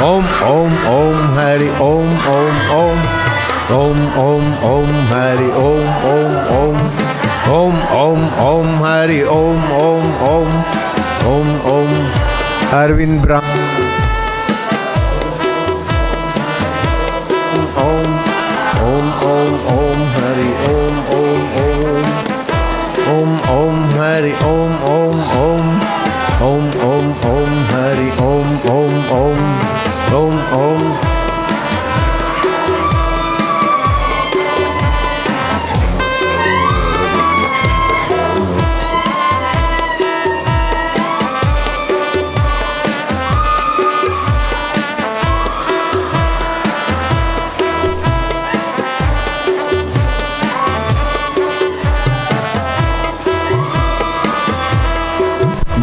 Om, om, om, Harry, om, om, om. Om, om, om, Harry, om, om, om. Om, om, om, Harry, om, om, om. Om, om, Erwin Brand. Om, om, om, om, Harry, om, om, om. Om, om, Harry, om.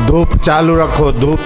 धूप चालू रखो धूप।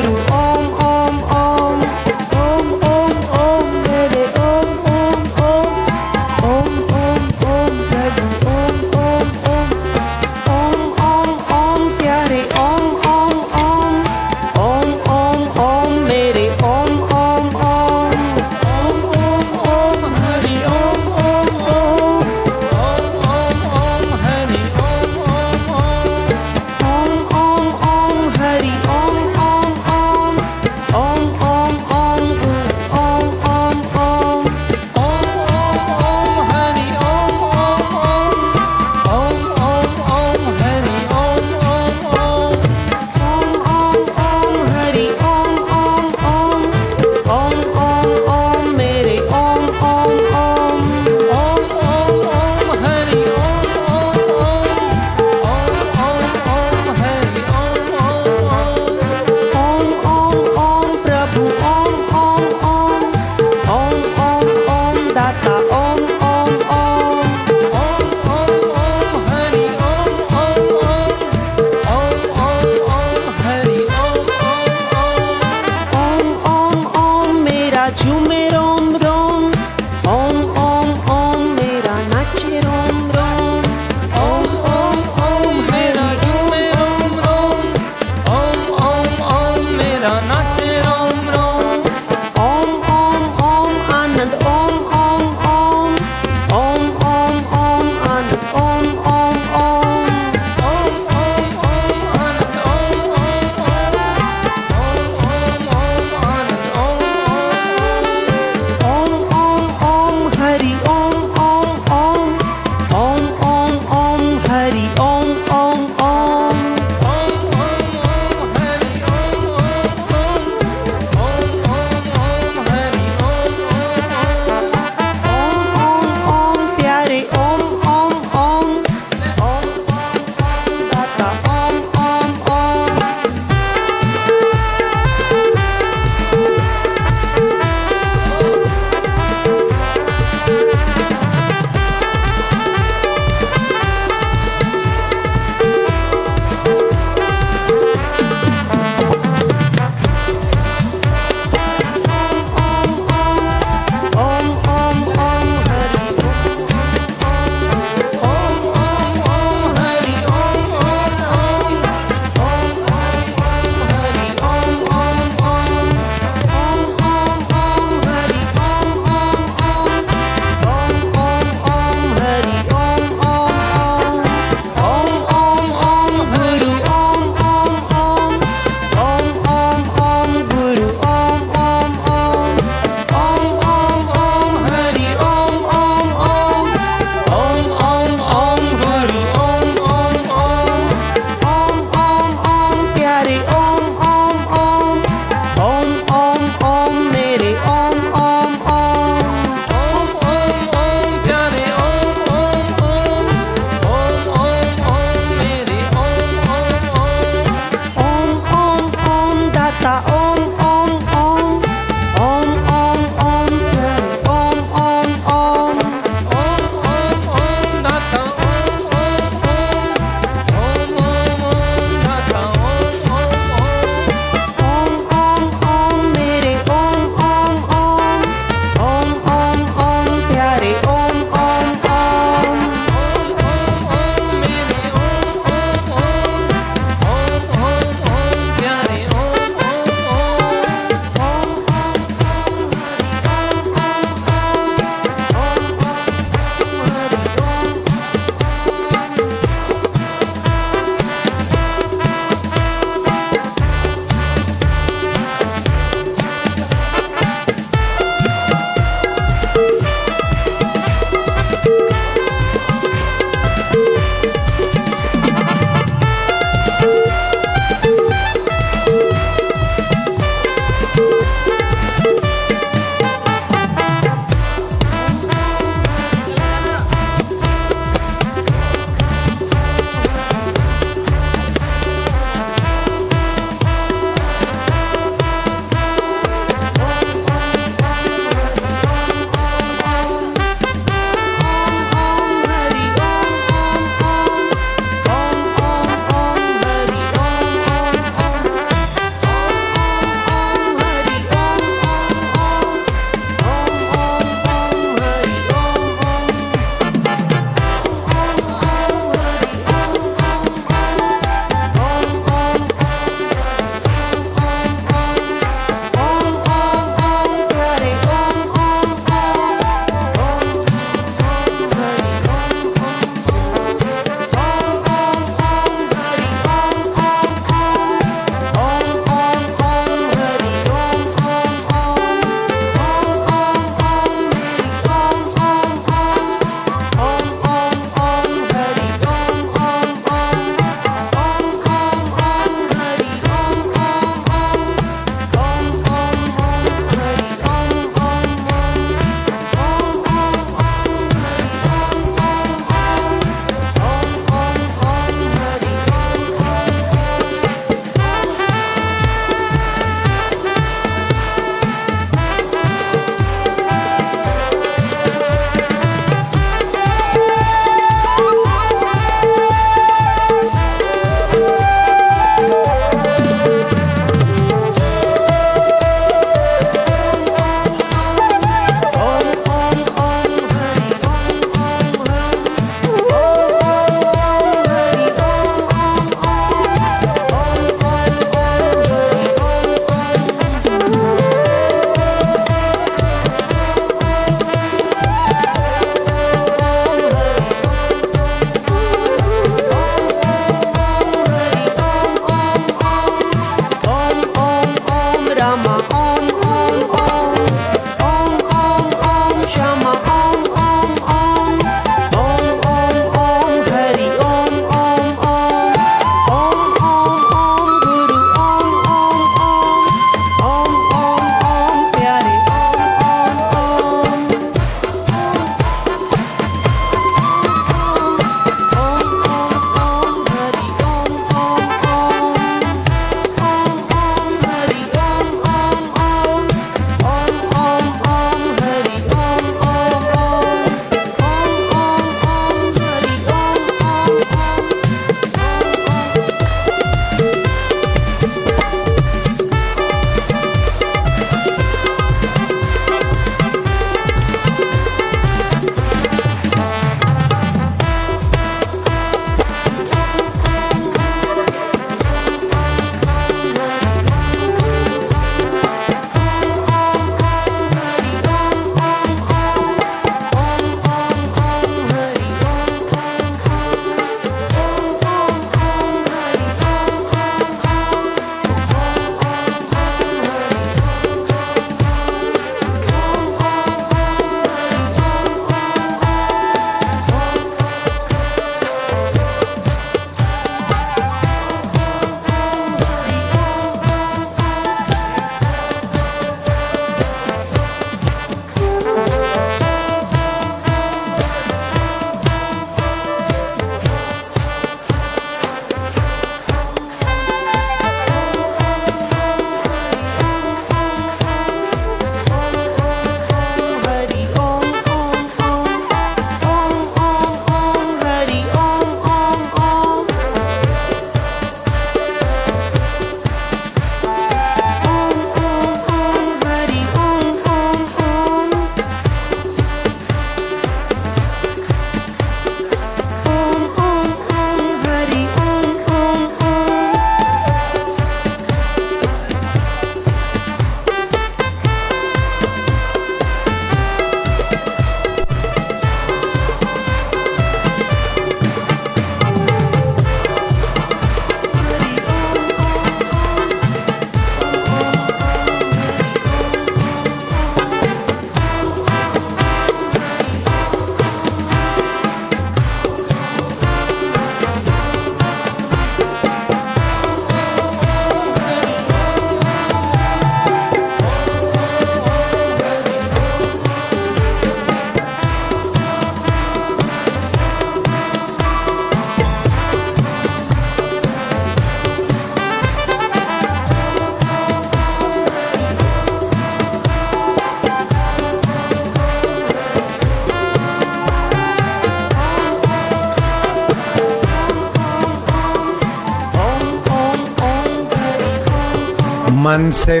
मन से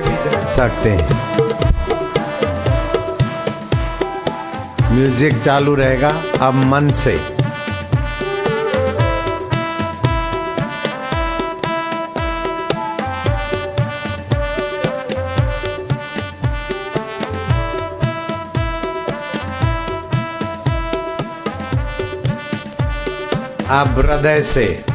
सकते हैं। Music चालू रहेगा अब मन से। अब हृदय से।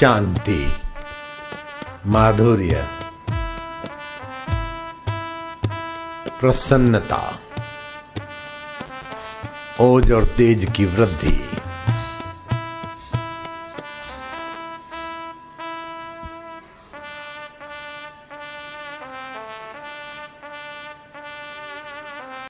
शांति। माधुर्य। प्रसन्नता। ओज और तेज की वृद्धि।